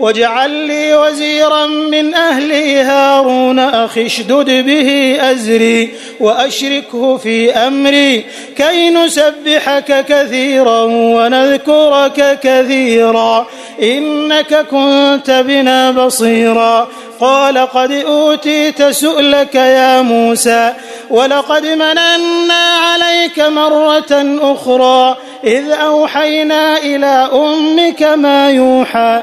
واجعل لي وزيرا من أهلي هارون أخي اشدد به أزري وأشركه في أمري. كي نسبحك كثيرا ونذكرك كثيرا إنك كنت بنا بصيرا. قال قد أوتيت سؤلك يا موسى ولقد مننا عليك مرة أخرى إذ أوحينا إلى أمك ما يوحى.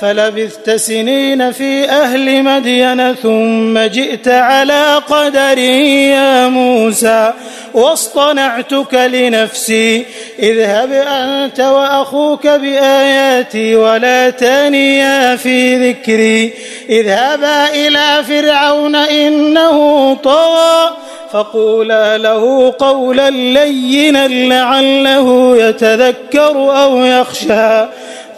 فلبثت سنين في أهل مدين ثم جئت على قدر يا موسى واصطنعتك لنفسي. اذهب أنت وأخوك بآياتي ولا تانيا في ذكري. اذهبا إلى فرعون إنه طغى فقولا له قولا لينا لعله يتذكر أو يخشى.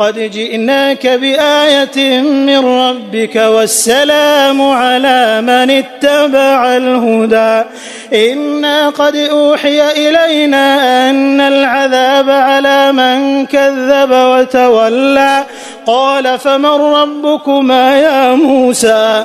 قد جئناك بآية من ربك والسلام على من اتبع الهدى. إنا قد أوحي إلينا أن العذاب على من كذب وتولى. قال فمن ربكما يا موسى؟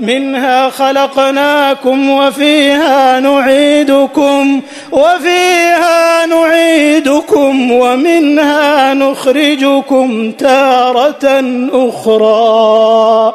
منها خلقناكم وفيها نعيدكم وفيها نعيدكم ومنها نخرجكم تارة أخرى.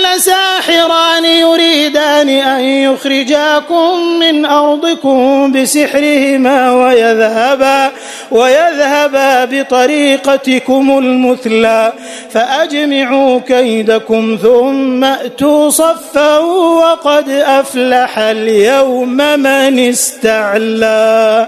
ساحران يريدان أن يخرجاكم من أرضكم بسحرهما ويذهبا ويذهبا بطريقتكم المثلى فأجمعوا كيدكم ثم أتوا صفا وقد أفلح اليوم من استعلى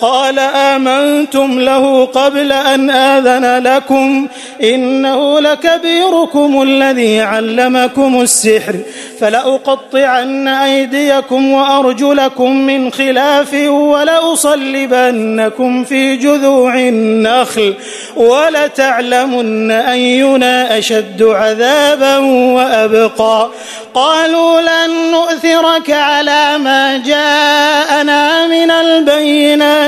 قال آمنتم له قبل أن آذن لكم إنه لكبيركم الذي علمكم السحر فلأقطعن أيديكم وأرجلكم من خلاف ولأصلبنكم في جذوع النخل ولتعلمن أينا أشد عذابا وأبقى قالوا لن نؤثرك على ما جاءنا من البينات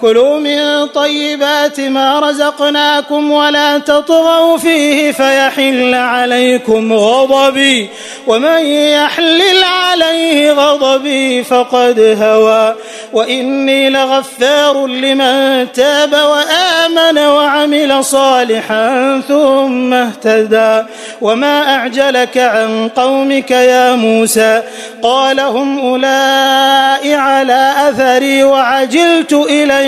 كلوا من طيبات ما رزقناكم ولا تطغوا فيه فيحل عليكم غضبي ومن يحلل عليه غضبي فقد هوى وإني لغفار لمن تاب وآمن وعمل صالحا ثم اهتدى وما أعجلك عن قومك يا موسى قال هم أولئك على أثري وعجلت إلي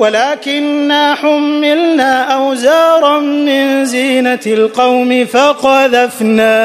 ولكنا حملنا أوزارا من زينة القوم فقذفناها.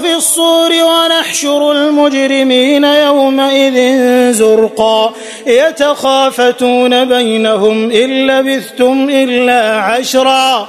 في الصور ونحشر المجرمين يومئذ زرقا. يتخافتون بينهم إن لبثتم إلا عشرا.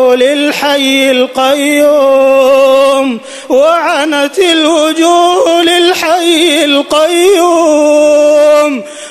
للحي القيوم وعنت الوجوه للحي القيوم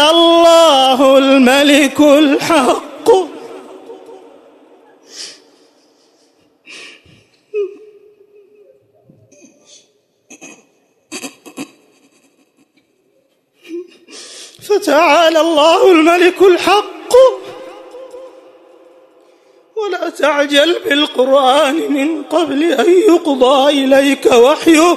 الله الملك الحق فتعالى الله الملك الحق ولا تعجل بالقرآن من قبل أن يقضى إليك وحيه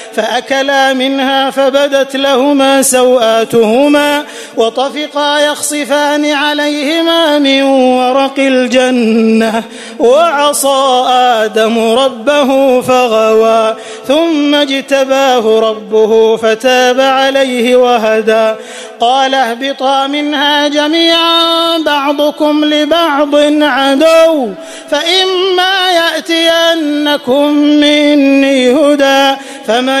فأكلا منها فبدت لهما سوآتهما وطفقا يخصفان عليهما من ورق الجنة وعصى آدم ربه فغوى ثم اجتباه ربه فتاب عليه وهدى قال اهبطا منها جميعا بعضكم لبعض عدو فإما يأتينكم مني هدى فمن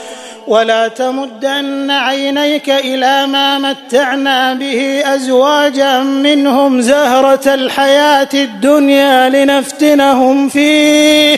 ولا تمدن عينيك إلى ما متعنا به أزواجا منهم زهرة الحياة الدنيا لنفتنهم فيه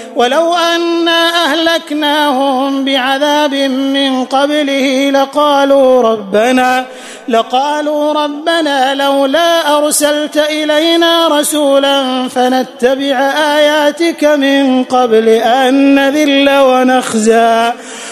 ولو أنا أهلكناهم بعذاب من قبله لقالوا ربنا لقالوا ربنا لولا أرسلت إلينا رسولا فنتبع آياتك من قبل أن نذل ونخزى.